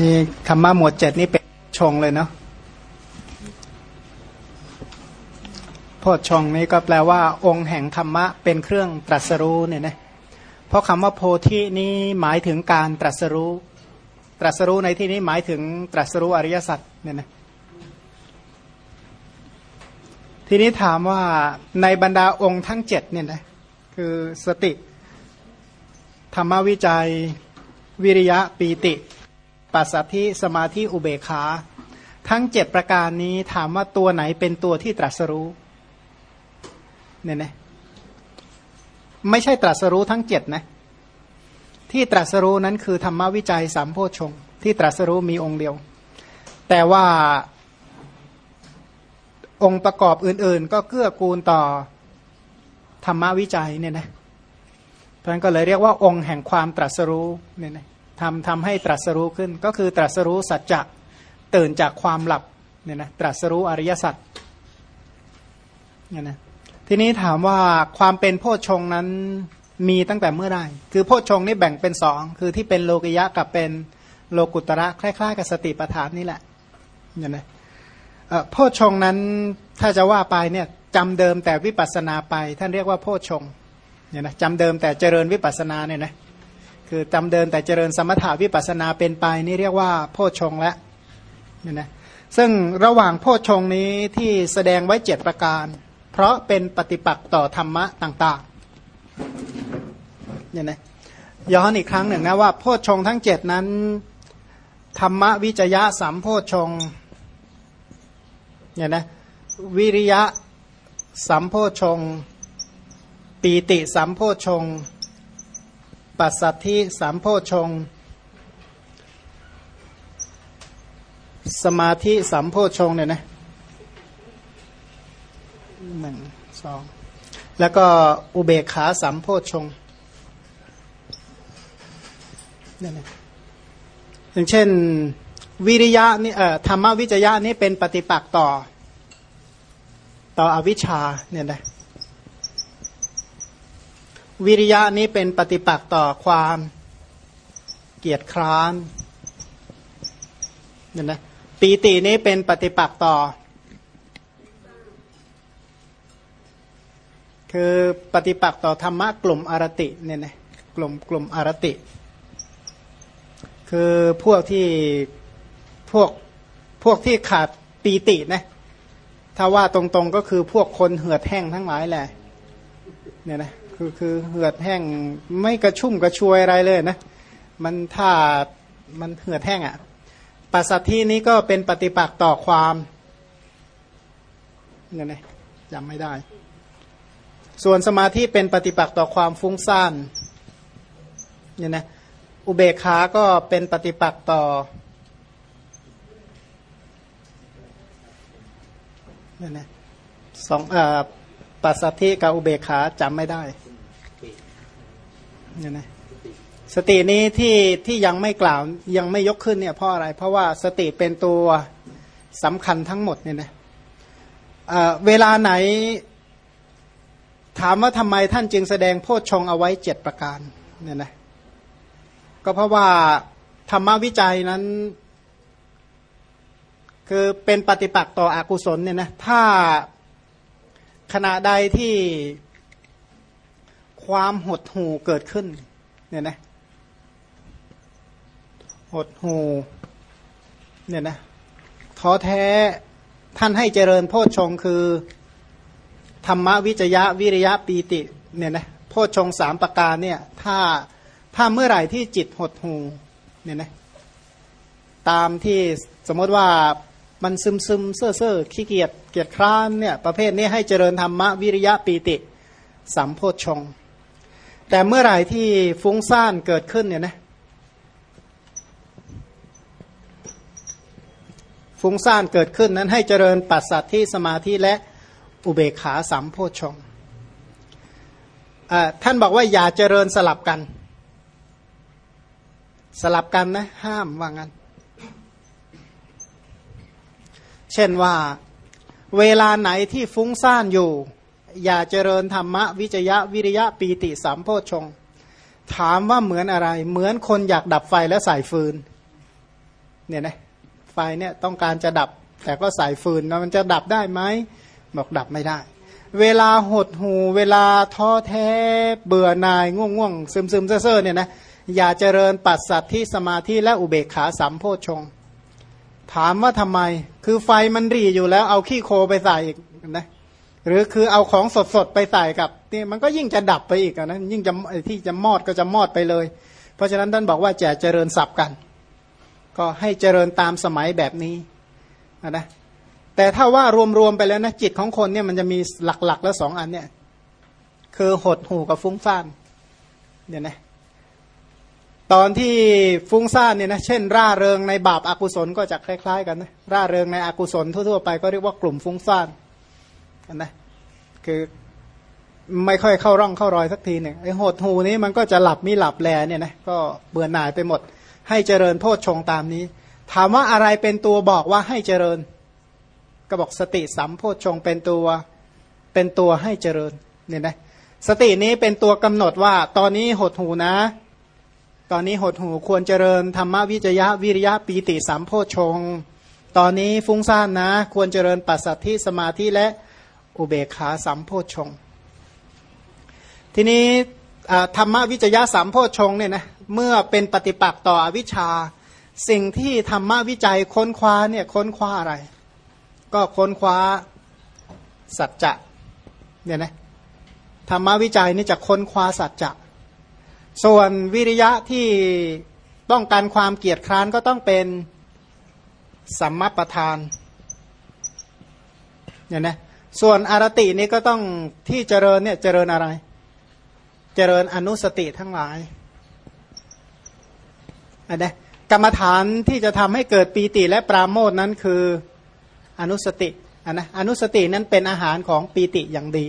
นี่ธรรมะหมวดเจ็ดนี่เป็นชงเลยเนาะโพชงนี้ก็แปลว่า องค์แห่งธรรมะเป็นเครื่องตรัสรู้เนี่ยนะเพราะคำว่าโพธินี้หมายถึงการตรัสรู้ ตรัสรู้ในที่นี้หมายถึงตรัสรู้อริยสัจเนี่ยนะทีนี้ถามว่าในบรรดาองค์ทั้งเจ็ดเนี่ยนะคือสติ ธรรมวิจัย วิริยะปีติ ปัสสัทธิสมาธิอุเบกขาทั้งเจ็ดประการนี้ถามว่าตัวไหนเป็นตัวที่ตรัสรู้เนี่ยนะไม่ใช่ตรัสรู้ทั้งเจ็ดนะที่ตรัสรู้นั้นคือธรรมวิจัยสามโพชงที่ตรัสรู้มีองค์เดียว แต่ว่าองค์ประกอบอื่น ๆ ก็เกื้อกูลต่อธรรมวิจัยเนี่ยนะเพราะนั้นก็เลยเรียกว่าองค์แห่งความตรัสรู้เนี่ยนะ ทำทำให้ตรัสรู้ขึ้น ก็คือตรัสรู้สัจจะตื่นจากความหลับเนี่ยนะตรัสรู้อริยสัจเนี่ยนะทีนี้ถามว่าความเป็นโพชฌงนั้นมีตั้งแต่เมื่อไรคือโพชฌงนี่แบ่งเป็นสองคือที่เป็นโลกิยะกับเป็นโลกุตระคล้ายๆกับสติปัฏฐานนี่แหละเนี่ยนะโพชฌงนั้นถ้าจะว่าไปเนี่ยจำเดิมแต่วิปัสนาไป ท่านเรียกว่าโพชฌงเนี่ยนะจำเดิมแต่เจริญวิปัสนาเนี่ยนะ คือจำเดินแต่เจริญสมถาวิปัสนาเป็นไปนี่เรียกว่าโพชงแล้วเนี่ยนะซึ่งระหว่างโพชงนี้ที่แสดงไว้เจ็ดประการ เพราะเป็นปฏิปักษ์ต่อธรรมะต่างๆเนี่ยนะย้อนอีกครั้งหนึ่งนะว่าโพชงทั้งเจ็ดนั้น ธรรมวิจยะสามโพชงเนี่ยนะวิริยะสัมโพชง ปีติสัมโพชง ปัสสัทธิสามโพชง สมาธิสามโพชงเนี่ยนะหนึ่งสองแล้วก็อุเบกขาสามโพชงเนี่ยนะอย่างเช่นวิริยะนี่เอ่อธรรมวิจยะนี่เป็นปฏิปักษ์ต่อ ต่ออวิชชาเนี่ยนะ วิริยะนี้เป็นปฏิปักษ์ต่อความเกียรติคร้านเนี่ยนะปีตินี้เป็นปฏิปักษ์ต่อ คือปฏิปักษ์ต่อธรรมะกลุ่มอารติเนี่ยนะกลุ่มกลุ่มอารติ คือพวกที่พวกพวกที่ขาดปีตินะถ้าว่าตรงๆก็คือพวกคนเหือดแห้งทั้งหลายแหละเนี่ยนะ คือคือเหือดแห้งไม่กระชุ่มกระชวยอะไรเลยนะ มันถ้ามันเหือดแห้งอะ่ะปัสสัทธินี้ก็เป็นปฏิปักษ์ต่อความเนี่ยนะจำไม่ได้ ส่วนสมาธิเป็นปฏิปักษ์ต่อความฟุ้งซ่านเนี่ยนะอุเบกขาก็เป็นปฏิปักษ์ต่อเนี่ยนะสองอ่าปัสสัทธิกับอุเบกขาจำไม่ได้ เนี่ยนะสตินี้ที่ที่ยังไม่กล่าวยังไม่ยกขึ้นเนี่ยเพราะอะไร เพราะว่าสติเป็นตัวสำคัญทั้งหมดเนี่ยนะเวลาไหน ถามว่าทำไมท่านจึงแสดงโพชฌงเอาไว้เจ็ดประการเนี่ยนะก็เพราะว่าธรรมวิจัยนั้น คือเป็นปฏิปักษ์ต่ออกุศลเนี่ยนะถ้าขณะใดที่ ความหดหูเกิดขึ้น เนี่ยนะหดหูเนี่ยนะท้อแท้ท่านให้เจริญโพชฌงคือ ธรรมวิจยะวิริยะปีติเนี่ยนะโพชฌงสามประการเนี่ย ถ้าถ้าเมื่อไหร่ที่จิตหดหูเนี่ยนะตามที่สมมติว่ามันซึมซึมเซ่อเซ่อขี้เกียจเกียจคร้านเนี่ยประเภทนี้ให้เจริญธรรมวิริยะปีติสัมโพชง แต่เมื่อไหร่ที่ฟุ้งซ่านเกิดขึ้นเนี่ยนะฟุ้งซ่านเกิดขึ้นนั้นให้เจริญปัสสัทที่สมาธิและอุเบกขาสัมโพชงท่านบอกว่าอย่าเจริญสลับกัน สลับกันนะ ห้ามว่างั้น เช่นว่า เวลาไหนที่ฟุ้งซ่านอยู่ อย่าเจริญธรรมะวิจยะวิริยะปีติสามโพชง ถามว่าเหมือนอะไร เหมือนคนอยากดับไฟแล้วใส่ฟืน เนี่ยนะไฟเนี่ยต้องการจะดับ แต่ก็ใส่ฟืนนะมันจะดับได้ไหมบอกดับไม่ได้ เวลาหดหู เวลาท้อแท้เบื่อหน่ายง่วงง่วงซึมซึมเซ่อเนี่ยนะอย่าเจริญปัสสัตที่สมาธิและอุเบกขาสัมโพชง ถามว่าทำไม คือไฟมันรีอยู่แล้วเอาขี้โคไปใส่อีกนะ หรือคือเอาของสดๆไปใส่กับนี่มันก็ยิ่งจะดับไปอีกนะยิ่งจะที่จะมอดก็จะมอดไปเลย เพราะฉะนั้นท่านบอกว่าจะเจริญสับกัน ก็ให้เจริญตามสมัยแบบนี้นะแต่ถ้าว่ารวมๆไปแล้วนะจิตของคนเนี่ยมันจะมีหลักๆ แล้วสองอันเนี่ยคือหดหูกับฟุ้งซ่านเนี่ยนะตอนที่ฟุ้งซ่านเนี่ยนะเช่น ร่าเริงในบาปอากุศลก็จะคล้าย ๆ กันนะร่าเริงในอกุศลทั่วๆไปก็เรียกว่ากลุ่มฟุ้งซ่าน นะคือไม่ค่อยเข้าร่องเข้ารอยสักทีหนึ่งไอ้หดหูนี้มันก็จะหลับมิหลับแลเนี่ยนะก็เบื่อหน่ายไปหมด ให้เจริญโพชฌงตามนี้ ถามว่าอะไรเป็นตัวบอกว่าให้เจริญ ก็บอกสติสัมโพชฌงเป็นตัวเป็นตัวให้เจริญเนี่ยนะสตินี้เป็นตัวกำหนดว่า ตอนนี้หดหูนะ ตอนนี้หดหูควรเจริญธรรมวิจยะวิริยะปีติสัมโพชฌงตอนนี้ฟุ้งซ่านนะ ควรเจริญปัสสัทธิสมาธิและ อุเบกขาสัมโพชงทีนี้ธรรมวิจยะสัมโพชงเนี่ยนะเมื่อเป็นปฏิปักษ์ต่ออวิชชา สิ่งที่ธรรมวิจัยค้นคว้าเนี่ยค้นคว้าอะไร ก็ค้นคว้าสัจจะเนี่ยนะธรรมวิจัยนี่จะค้นคว้าสัจจะส่วนวิริยะที่ต้องการความเกียรติคร้านก็ต้องเป็นสัมมาประธานเนี่ยนะ ส่วนอารตินี้ก็ต้องที่เจริญเนี่ยเจริญอะไร เจริญอนุสติทั้งหลายอันนี้กรรมฐานที่จะทำให้เกิดปีติและปราโมทนั้นคืออนุสติอันนะอนุสตินั้นเป็นอาหารของปีติอย่างดี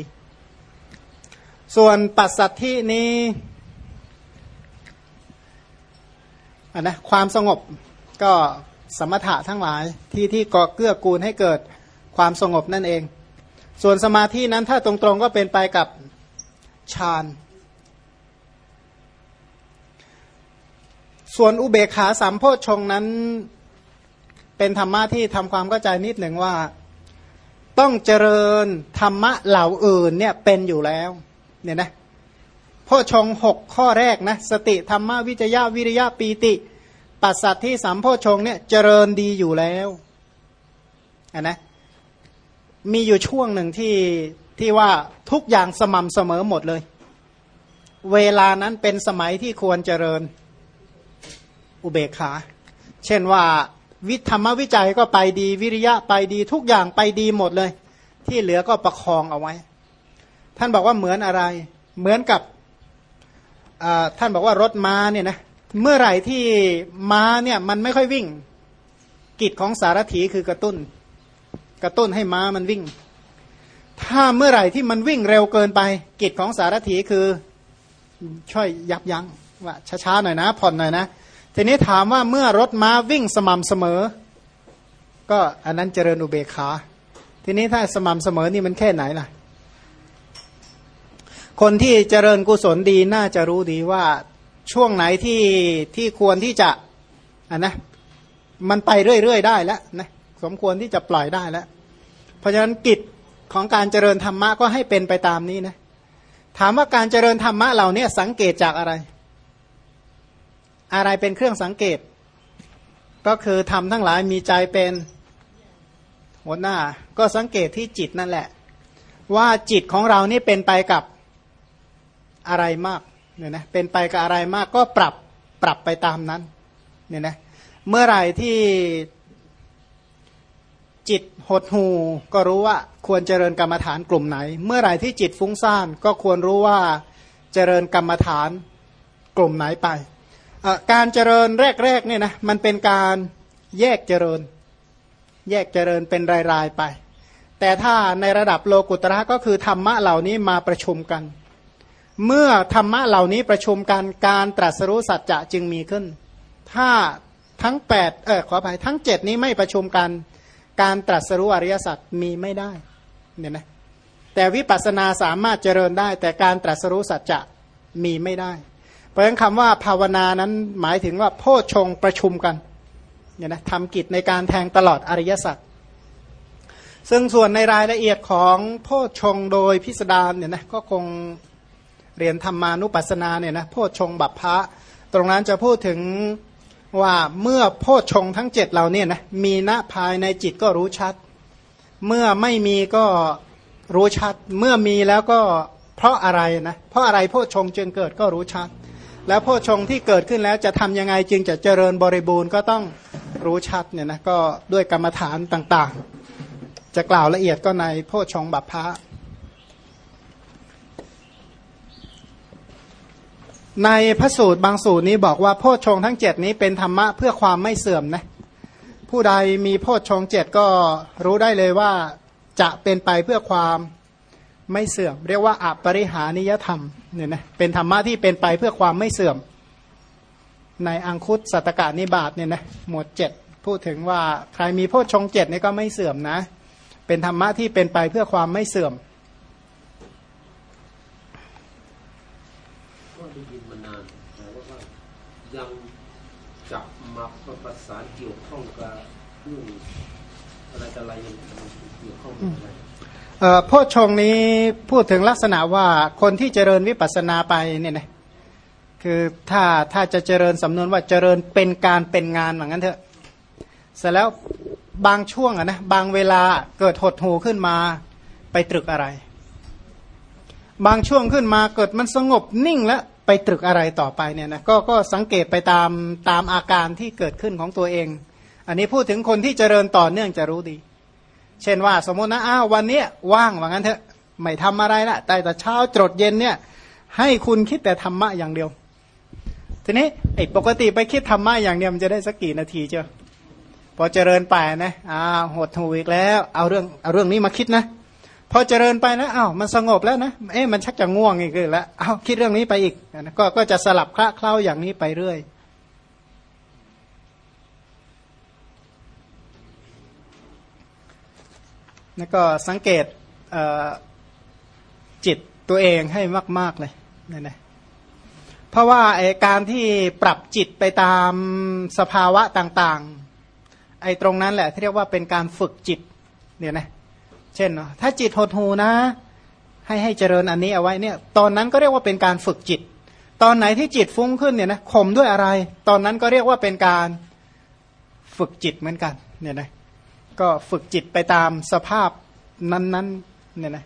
ส่วนปัสสัทธินี้อันนะความสงบก็สมถะทั้งหลายที่ที่ก่อเกื้อกูลให้เกิดความสงบนั่นเอง ส่วนสมาธินั้นถ้าตรงๆก็เป็นไปกับฌานส่วนอุเบกขาสามโพชงนั้น เป็นธรรมะที่ทำความเข้าใจนิดหนึ่งว่า ต้องเจริญธรรมะเหล่าอื่นเนี่ยเป็นอยู่แล้วเนี่ยนะโพชงหกข้อแรกนะสติธรรมะวิจยะวิริยะปีติ ปัสสัตที่สามโพชงเนี่ยเจริญดีอยู่แล้วอะนะ มีอยู่ช่วงหนึ่งที่ที่ว่าทุกอย่างสม่ำเสมอหมดเลย เวลานั้นเป็นสมัยที่ควรเจริญอุเบกขา เช่นว่าวิธรรมวิจัยก็ไปดีวิริยะไปดีทุกอย่างไปดีหมดเลย ที่เหลือก็ประคองเอาไว้ ท่านบอกว่าเหมือนอะไร เหมือนกับท่านบอกว่ารถม้าเนี่ยนะเมื่อไหร่ที่ม้าเนี่ยมันไม่ค่อยวิ่ง กิจของสารถีคือกระตุ้น กระตุ้นให้ม้ามันวิ่ง ถ้าเมื่อไหร่ที่มันวิ่งเร็วเกินไป กิจของสารถีคือช่วยยับยั้งว่าช้าๆหน่อยนะ ผ่อนหน่อยนะ ทีนี้ถามว่าเมื่อรถม้าวิ่งสม่ำเสมอ ก็อันนั้นเจริญอุเบกขา ทีนี้ถ้าสม่ำเสมอนี่มันแค่ไหนล่ะ คนที่เจริญกุศลดีน่าจะรู้ดีว่าช่วงไหนที่ที่ควรที่จะอันนะ มันไปเรื่อยๆได้แล้วนะ สมควรที่จะปล่อยได้แล้ว เพราะฉะนั้นกิจของการเจริญธรรมะก็ให้เป็นไปตามนี้นะถามว่าการเจริญธรรมะเหล่านี้สังเกตจากอะไร อะไรเป็นเครื่องสังเกต ก็คือทำทั้งหลายมีใจเป็นหัวหน้า ก็สังเกตที่จิตนั่นแหละ ว่าจิตของเรานี่เป็นไปกับอะไรมากเนี่ยนะเป็นไปกับอะไรมากก็ปรับปรับไปตามนั้นเนี่ยนะเมื่อไหร่ที่ จิตหดหูก็รู้ว่าควรเจริญกรรมฐานกลุ่มไหน เมื่อไหร่ที่จิตฟุ้งซ่านก็ควรรู้ว่าเจริญกรรมฐานกลุ่มไหนไป การเจริญแรกๆเนี่ยนะมันเป็นการแยกเจริญ แยกเจริญเป็นรายๆไป แต่ถ้าในระดับโลกุตระก็คือธรรมะเหล่านี้มาประชุมกัน เมื่อธรรมะเหล่านี้ประชุมกันการตรัสรู้สัจจะจึงมีขึ้น ถ้าทั้ง8เออขออภัยทั้ง 7 นี้ไม่ประชุมกัน การตรัสรู้อริยสัจมีไม่ได้เนี่ยนะแต่วิปัสสนาสามารถเจริญได้ แต่การตรัสรู้สัจจะมีไม่ได้ เพราะฉะนั้นคำว่าภาวนานั้นหมายถึงว่าโพชฌงประชุมกันเนี่ยนะทำกิจในการแทงตลอดอริยสัจซึ่งส่วนในรายละเอียดของโพชงโดยพิสดารเนี่ยนะก็คงเรียนธรรมานุปัสสนาเนี่ยนะโพชงบัพพะตรงนั้นจะพูดถึง ว่าเมื่อโพชงทั้งเจ็ดเราเนี่ยนะมีณภายในจิตก็รู้ชัด เมื่อไม่มีก็รู้ชัด เมื่อมีแล้วก็เพราะอะไรนะเพราะอะไรโพชงจึงเกิดก็รู้ชัด แล้วโพชงที่เกิดขึ้นแล้วจะทำยังไงจึงจะเจริญบริบูรณ์ก็ต้องรู้ชัดเนี่ยนะก็ด้วยกรรมฐานต่างๆ จะกล่าวละเอียดก็ในโพชงบัพพะ ในพระสูตรบางสูตรนี้บอกว่าโพชฌงทั้งเจ็ดนี้เป็นธรรมะเพื่อความไม่เสื่อมนะผู้ใดมีโพชฌงเจ็ดก็รู้ได้เลยว่าจะเป็นไปเพื่อความไม่เสื่อม เรียกว่าอปริหานิยธรรมเนี่ยนะเป็นธรรมะที่เป็นไปเพื่อความไม่เสื่อม ในอังคุตสัตกานิบาตเนี่ยนะหมวดเจ็ดพูดถึงว่าใครมีโพชฌงเจ็ดนี่ก็ไม่เสื่อมนะ เป็นธรรมะที่เป็นไปเพื่อความไม่เสื่อมยังจั บมาประสานเกี่ยวข้องกับเรื่องอะไรอะไรยังเกี่ยวข้องอะไรโพชงนี้พูดถึงลักษณะว่าคนที่เจริญวิปัสสนาไปเนี่ยนะคือถ้าถ้าจะเจริญสำนวนว่าเจริญเป็นการเป็นงานเหมือนกันเถอะเสร็จแล้วบางช่วงอะนะบางเวลาเกิดหดหูขึ้นมาไปตรึกอะไร บางช่วงขึ้นมาเกิดมันสงบนิ่งแล้ว ไปตรึกอะไรต่อไปเนี่ยนะก็ก็สังเกตไปตามตามอาการที่เกิดขึ้นของตัวเอง อันนี้พูดถึงคนที่เจริญต่อเนื่องจะรู้ดี เช่นว่าสมมตินะอ้าววันนี้ว่างว่างั้นเถอะไม่ทำอะไรละแต่แต่เช้าจดเย็นเนี่ยให้คุณคิดแต่ธรรมะอย่างเดียว ทีนี้ไอ้ปกติไปคิดธรรมะอย่างเดียวมันจะได้สักกี่นาทีเจ้าพอเจริญไปนะอ้าวหดหูอีกแล้ว เอาเรื่องเอาเรื่องนี้มาคิดนะ พอเจริญไปนะอ้าวมันสงบแล้วนะเอ๊ะมันชักจะง่วงอีกแล้วอ้าวคิดเรื่องนี้ไปอีกนะก็ก็จะสลับคละเคล้าอย่างนี้ไปเรื่อย แล้วก็สังเกตจิตตัวเองให้มาก ๆ เลยนี่นะเพราะว่าไอการที่ปรับจิตไปตามสภาวะต่าง ๆ ไอตรงนั้นแหละที่เรียกว่าเป็นการฝึกจิตเนี่ยนะ เช่น ถ้าจิตหดหูนะ ให้ให้เจริญอันนี้เอาไว้เนี่ย ตอนนั้นก็เรียกว่าเป็นการฝึกจิต ตอนไหนที่จิตฟุ้งขึ้นเนี่ยนะข่มด้วยอะไร ตอนนั้นก็เรียกว่าเป็นการฝึกจิตเหมือนกันเนี่ยนะก็ฝึกจิตไปตามสภาพนั้นๆเนี่ยนะ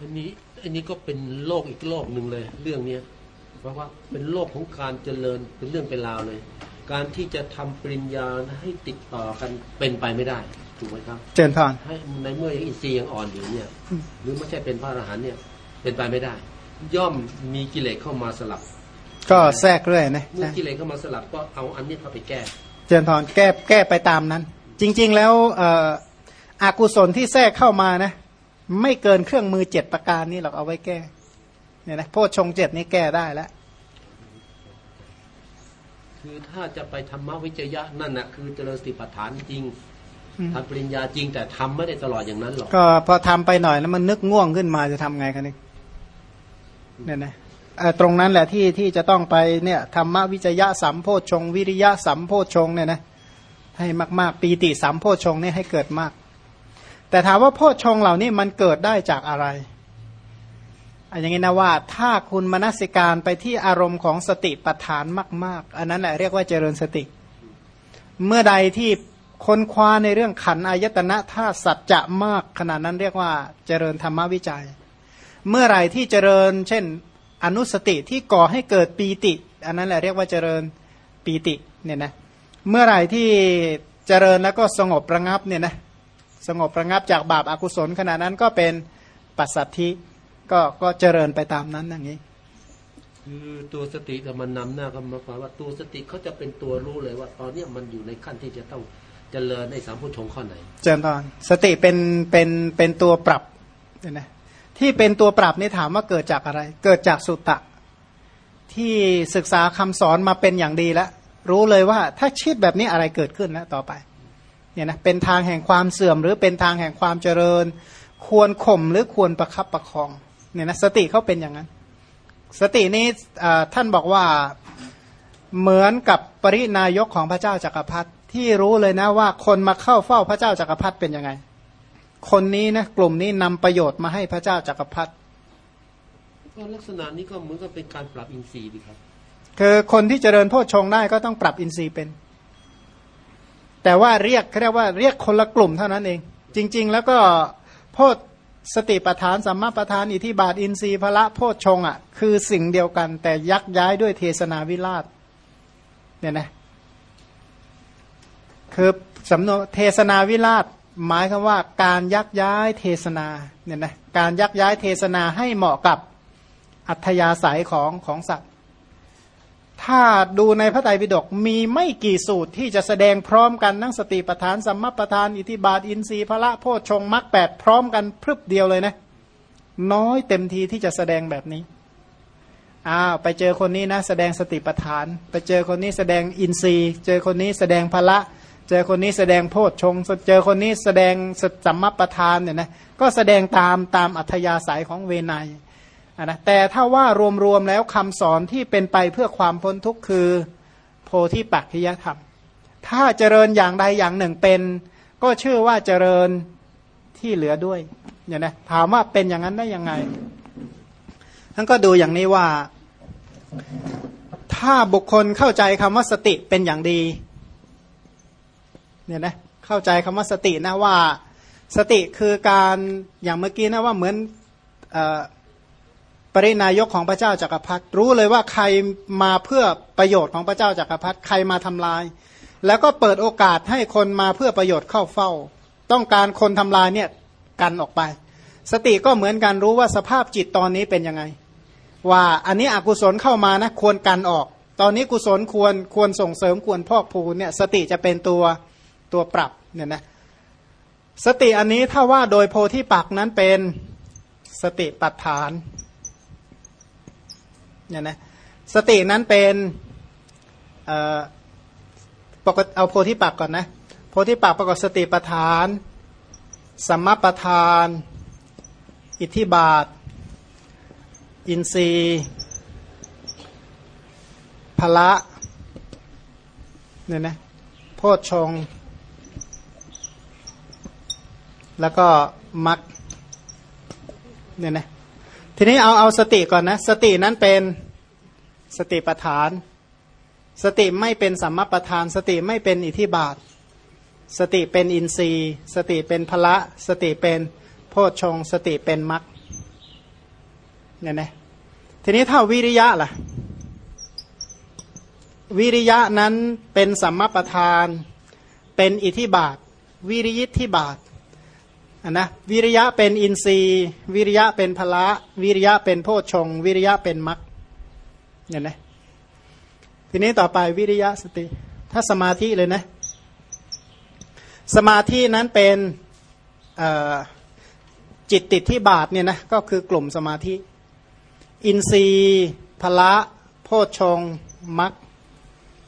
อันนี้อันนี้ก็เป็นโลกอีกโลกหนึ่งเลย เรื่องเนี้ยเพราะว่าเป็นโลกของการเจริญเป็นเรื่องเป็นราวเลย การที่จะทำปริญญาให้ติดต่อกันเป็นไปไม่ได้ ถูกไหมครับ เจนพานให้ในเมื่ออินทรีย์ยังอ่อนอยู่เนี่ย หรือไม่ใช่เป็นพระอรหันต์เนี่ย เป็นไปไม่ได้ ย่อมมีกิเลสเข้ามาสลับ ก็แทรกเรื่อยนะเมื่อกิเลสเข้ามาสลับก็เอาอันนี้เข้าไปแก้ เจนพานแก้แก้ไปตามนั้น จริง ๆ แล้วเอ่ออากุศลที่แทรกเข้ามานะ ไม่เกินเครื่องมือเจ็ดประการนี้หรอกเอาไว้แก้เนี่ยนะโพชงเจ็ดนี้แก้ได้แล้วคือถ้าจะไปธรรมวิจยะนั่นนะคือเจริญสติปัฏฐานจริง ทำปริญญาจริงแต่ทำไม่ได้ตลอดอย่างนั้นหรอกก็พอทำไปหน่อยแล้วมันนึกง่วงขึ้นมาจะทำไงกันนี่เนี่ยนะตรงนั้นแหละที่ที่จะต้องไปเนี่ยธรรมวิจยะสัมโพชง วิริยะสัมโพชงเนี่ยนะให้มาก ๆ ปีติสัมโพชงนี่ให้เกิดมาก แต่ถามว่าโพชงเหล่านี้มันเกิดได้จากอะไรอันอย่างนี้นะว่าถ้าคุณมนสิการไปที่อารมณ์ของสติปัฏฐานมาก ๆ อันนั้นแหละเรียกว่าเจริญสติ เมื่อใดที่ ค้นคว้าในเรื่องขันอายตนะถ้าสัจจะมากขนาดนั้นเรียกว่าเจริญธรรมวิจัย เมื่อไหร่ที่เจริญ เช่น อนุสติที่ก่อให้เกิดปีติ อันนั้นแหละเรียกว่าเจริญปีติเนี่ยนะเมื่อไหร่ที่เจริญแล้วก็สงบระงับเนี่ยนะสงบระงับจากบาปอากุศลขณะนั้นก็เป็นปัสสัทธิก็ก็เจริญไปตามนั้นอย่างนี้คือตัวสติแต่มันนำหน้าก็มาความว่าตัวสติเขาจะเป็นตัวรู้เลยว่า ตอนนี้มันอยู่ในขั้นที่จะต้อง จริญในสามพุทธงข้อไหน เจริญตอนสติเป็นเป็นเป็นตัวปรับนะที่เป็นตัวปรับนี่ถามว่าเกิดจากอะไร เกิดจากสุตตะที่ศึกษาคำสอนมาเป็นอย่างดีแล้ว รู้เลยว่าถ้าชิดแบบนี้อะไรเกิดขึ้นแล้วต่อไปเนี่ยนะเป็นทางแห่งความเสื่อม หรือเป็นทางแห่งความเจริญ ควรข่มหรือควรประคับประคองเนี่ยนะสติเขาเป็นอย่างนั้น สตินี้ท่านบอกว่าเหมือนกับปรินายกของพระเจ้าจากักรพรรดิ ที่รู้เลยนะว่าคนมาเข้าเฝ้าพระเจ้าจักรพรรดิเป็นยังไง คนนี้นะกลุ่มนี้นำประโยชน์มาให้พระเจ้าจักรพรรดิก็ลักษณะนี้ก็เหมือนกับเป็นการปรับอินทรีย์ดีครับ คือคนที่เจริญโพชฌงค์ได้ก็ต้องปรับอินทรีย์เป็น แต่ว่าเรียกเขาเรียกว่าเรียกคนละกลุ่มเท่านั้นเอง จริง ๆ แล้วก็โพธสติปทานสัมมาปทานอิทธิบาทอินทรีย์พละโพชฌงค์อะ คือสิ่งเดียวกันแต่ยักย้ายด้วยเทศนาวิราชเนี่ยนะ คือสำนวนเทศนาวิราชหมายคำว่าการยักย้ายเทศนาเนี่ยนะการยักย้ายเทศนาให้เหมาะกับอัธยาศัยของของสัตว์ ถ้าดูในพระไตรปิฎกมีไม่กี่สูตรที่จะแสดงพร้อมกันทั้งสติปทานสัมมาปทานอิทิบาทอินทรีย์พระโพชฌงมรรคแปดพร้อมกันพรึบเดียวเลยนะ น้อยเต็มทีที่จะแสดงแบบนี้อ้าวไปเจอคนนี้นะ แสดงสติปทาน ไปเจอคนนี้แสดงอินทรีย์ เจอคนนี้แสดงพละ เจอคนนี้แสดงโพชฌงเจอคนนี้แสดงสัมมาปทานเนี่ยนะก็แสดงตามตามอัธยาศัยของเวไนยนะแต่ถ้าว่ารวมๆแล้วคำสอนที่เป็นไปเพื่อความพ้นทุกข์คือ โพธิปักขิยธรรม ถ้าเจริญอย่างใดอย่างหนึ่งเป็น ก็ชื่อว่าเจริญที่เหลือด้วยเนี่ยนะถามว่าเป็นอย่างนั้นได้ยังไงท่านก็ดูอย่างนี้ว่า ถ้าบุคคลเข้าใจคำว่าสติเป็นอย่างดี เนี่ยนะเข้าใจคำว่าสตินะว่า สติคือการอย่างเมื่อกี้นะว่าเหมือนอปรินายกของพระเจ้าจากักรพรรดิรู้เลยว่าใครมาเพื่อประโยชน์ของพระเจ้าจากักรพรรดิใครมาทำลาย แล้วก็เปิดโอกาสให้คนมาเพื่อประโยชน์เข้าเฝ้า ต้องการคนทำลายเนี่ยกันออกไป สติก็เหมือนกันรู้ว่าสภาพจิตตอนนี้เป็นยังไง ว่าอันนี้อกุศลเข้ามานะควรกันออก ตอนนี้กุศลควรควรส่งเสริมควรพอกพูนเนี่ยสติจะเป็นตัว ตัวปรับเนี่ยนะสติอันนี้ถ้าว่าโดยโพธิปักนั้นเป็นสติปัฏฐานเนี่ยนะสตินั้นเป็นปกติเอาโพธิปักก่อนนะโพธิปักประกอบสติปัฏฐานสัมมาปัฏฐาน อิทธิบาท อินทรีย์พละเนี่ยนะโพชฌง แล้วก็มักเนี่ยนะทีนี้เอาเอาสติก่อนนะ สตินั้นเป็นสติปทาน สติไม่เป็นสัมมาประธาน สติไม่เป็นอิทธิบาท สติเป็นอินทรีย์ สติเป็นพละ สติเป็นโพชฌงสติเป็นมักเนี่ยนะทีนี้ถ้าวิริยะล่ะ วิริยะนั้นเป็นสัมมาประธาน เป็นอิทธิบาท วิริยิทธิบาท นนะวิริยะเป็นอินทรีย์ วิริยะเป็นพละวิริยะเป็นโพชฌงวิริยะเป็นมรรคเห็นไหมทีนี้ต่อไปวิริยะสติ ถ้าสมาธิเลยนะ สมาธินั้นเป็นจิตติดที่บาทเนี่ยนะก็คือกลุ่มสมาธิ อินทรีย์พละโพชฌงมรรค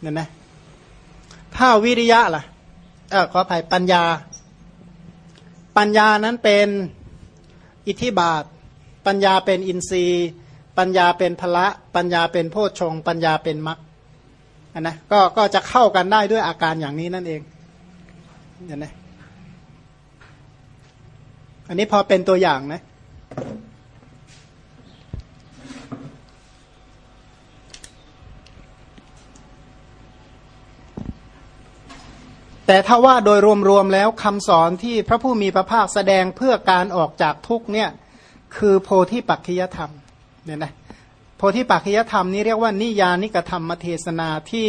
เนี่ยนะถ้าวิริยะล่ะเออขออภัยปัญญา ปัญญานั้นเป็นอิทธิบาท ปัญญาเป็นอินทรีย์ ปัญญาเป็นพละ ปัญญาเป็นโพชฌงปัญญาเป็นมรรคอันนะก็ก็จะเข้ากันได้ด้วยอาการอย่างนี้นั่นเองเห็นไหมอันนี้พอเป็นตัวอย่างนะ แต่ถ้าว่าโดยรวมๆแล้วคำสอนที่พระผู้มีพระภาคแสดงเพื่อการออกจากทุกเนี่ยคือโพธิปัจจยธรรมเนี่ยนะโพธิปัจจยธรรมนี้เรียกว่านิยานิกธรรมเทศนาที่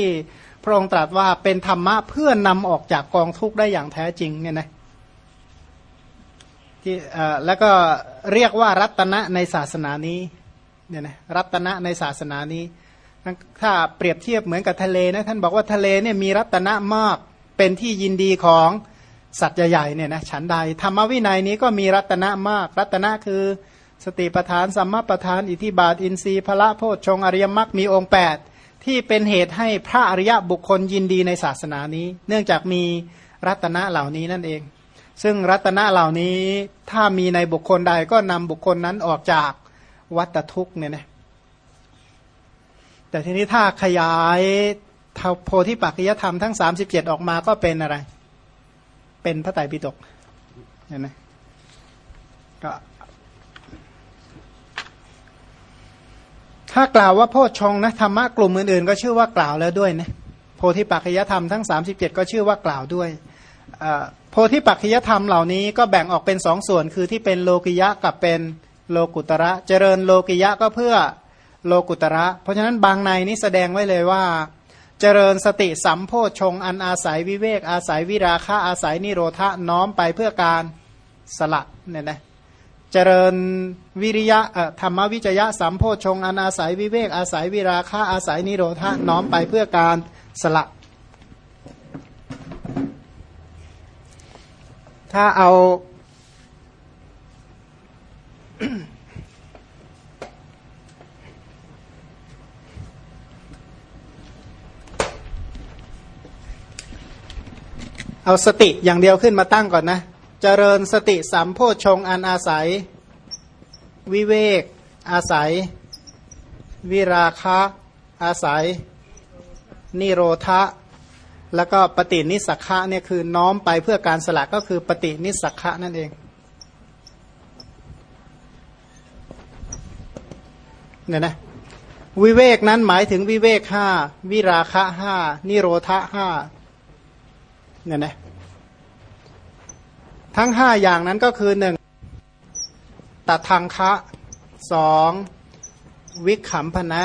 พระองค์ตรัสว่าเป็นธรรมะเพื่อนำออกจากกองทุกข์ได้อย่างแท้จริงเนี่ยนะที่แล้วก็เรียกว่ารัตนะในศาสนานี้เนี่ยนะรัตนะในศาสนานี้ ถ้าเปรียบเทียบเหมือนกับทะเลนะท่านบอกว่าทะเลเนี่ยมีรัตนะมาก เป็นที่ยินดีของสัตว์ใหญ่ๆเนี่ยนะฉันใดธรรมวินัยนี้ก็มีรัตนะมาก รัตนะคือสติปทานสัมมาปทาน อิทิบาท อินทรีย์พระโพชฌงอริยมรรคมีองค์ 8 ที่เป็นเหตุให้พระอริยบุคคลยินดีในศาสนานี้ เนื่องจากมีรัตนะเหล่านี้นั่นเอง ซึ่งรัตนะเหล่านี้ถ้ามีในบุคคลใดก็นำบุคคลนั้นออกจากวัตทุกเนี่ยนะแต่ทีนี้ถ้าขยาย โพธิปัจจยธรรมทั้งสามสิบเจ็ดออกมาก็เป็นอะไร เป็นพระไตรปิฎกเห็นไหมก็ถ้ากล่าวว่าโพชฌงนะธรรมะกลุ่มอื่นๆก็ชื่อว่ากล่าวแล้วด้วยนะโพธิปัจจยธรรมทั้งสามสิบเจ็ดก็ชื่อว่ากล่าวด้วยโพธิปัจจยธรรมเหล่านี้ก็แบ่งออกเป็นสองส่วนคือที่เป็นโลกิยะกับเป็นโลกุตระ เจริญโลกิยะก็เพื่อโลกุตระ เพราะฉะนั้นบางในนี้แสดงไว้เลยว่า เจริญสติสัมโพชงอันอาศัยวิเวก อาศัยวิราคะอาศัยนิโรธะน้อมไปเพื่อการสละเนี่ยนะเจริญวิริยะธรรมวิจยะสัมโพชงอันอาศัยวิเวกอาศัยวิราคะอาศัยนิโรธะน้อมไปเพื่อการสละ ถ้าเอา เอาสติอย่างเดียวขึ้นมาตั้งก่อนนะเจริญสติสัมโพชงอันอาศัย วิเวก อาศัย วิราคะ อาศัย นิโรธะแล้วก็ปฏินิสักะเนี่ยคือน้อมไปเพื่อการสละก็คือปฏินิสักะนั่นเอง เนี่ยนะวิเวกนั้นหมายถึงวิเวกห้าวิราคะห้านิโรธะห้า เนี่ยนะทั้งห้าอย่างนั้นก็คือหนึ่งตัดทางคะสองวิขำพนะ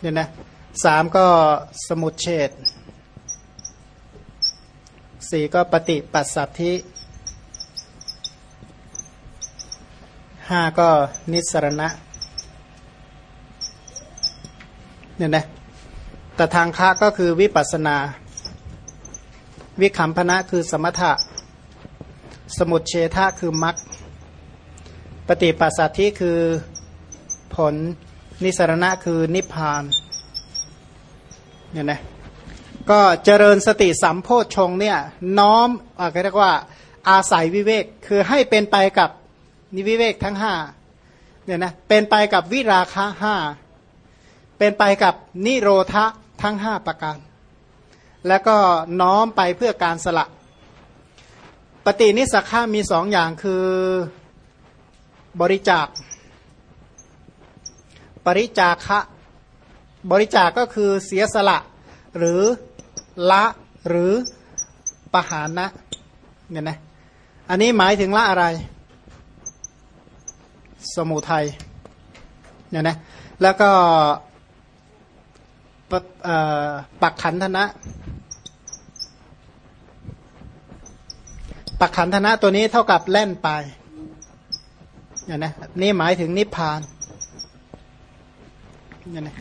เนี่ยนะสามก็สมุดเฉดสี่ก็ปฏิปัสสัทธิห้าก็นิสรณะเนี่ยนะ แต่ทางคะก็คือวิปัสนา วิคัมพนะคือสมถะ สมุดเฉทะคือมัคปฏิปัสสัทธิคือผลนิสรณะคือนิพพานเนี่ยนะก็เจริญสติสัมโพชงเนี่ยน้อมอะไรเรียกว่าอาศัยวิเวกคือให้เป็นไปกับนิวิเวกทั้งห้าเนี่ยนะเป็นไปกับวิราคะห้าเป็นไปกับนิโรธะ ทั้งห้าประการ แล้วก็น้อมไปเพื่อการสละ ปฏินิสักามีสองอย่างคือบริจาค ปริจาคะบริจาคก็คือเสียสละ หรือละหรือปหานะเนี่ยนะอันนี้หมายถึงละอะไร สมุทัยเนี่ยนะแล้วก็ ปักขันธนะปักขันธนะตัวนี้เท่ากับแล่นไปเนี่ยนะนี่หมายถึงนิพพานเนี่ยนะ